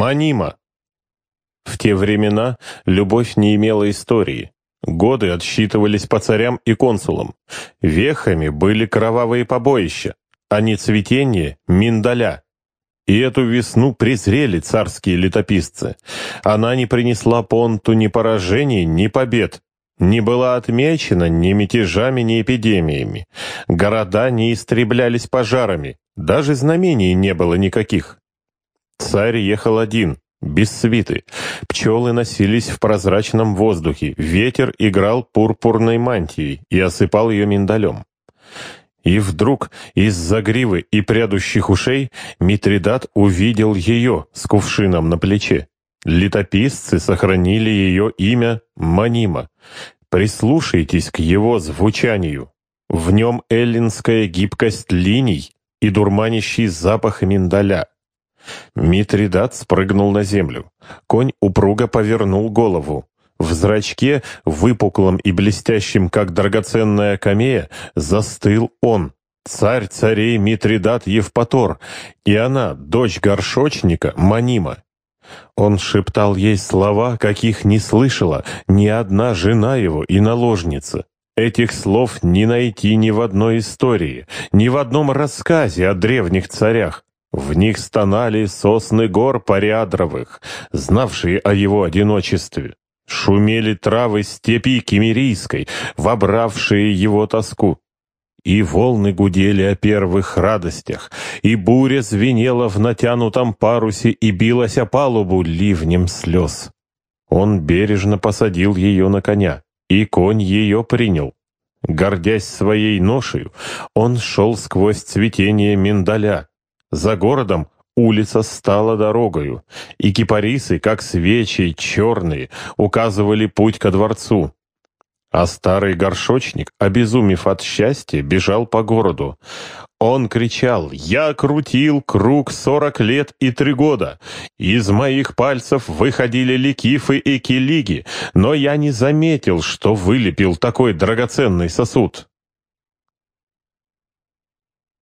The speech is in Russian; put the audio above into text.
Манима. В те времена любовь не имела истории. Годы отсчитывались по царям и консулам. Вехами были кровавые побоища, а не цветение — миндаля. И эту весну презрели царские летописцы. Она не принесла понту ни поражений, ни побед, не была отмечена ни мятежами, ни эпидемиями. Города не истреблялись пожарами, даже знамений не было никаких. Царь ехал один, без свиты. Пчелы носились в прозрачном воздухе, ветер играл пурпурной мантией и осыпал ее миндалем. И вдруг из-за гривы и прядущих ушей Митридат увидел ее с кувшином на плече. Летописцы сохранили ее имя Манима. Прислушайтесь к его звучанию. В нем эллинская гибкость линий и дурманящий запах миндаля. Митридат спрыгнул на землю. Конь упруго повернул голову. В зрачке, выпуклом и блестящем, как драгоценная камея, застыл он, царь царей Митридат Евпатор, и она, дочь горшочника, Манима. Он шептал ей слова, каких не слышала ни одна жена его и наложница. Этих слов не найти ни в одной истории, ни в одном рассказе о древних царях. В них стонали сосны гор Париадровых, знавшие о его одиночестве. Шумели травы степи Кемерийской, вобравшие его тоску. И волны гудели о первых радостях, и буря звенела в натянутом парусе и билась о палубу ливнем слез. Он бережно посадил ее на коня, и конь ее принял. Гордясь своей ношею, он шел сквозь цветение миндаля, за городом улица стала дорогою, и кипарисы, как свечи черные, указывали путь ко дворцу. А старый горшочник, обезумев от счастья, бежал по городу. Он кричал «Я крутил круг сорок лет и три года. Из моих пальцев выходили ликифы и килиги, но я не заметил, что вылепил такой драгоценный сосуд».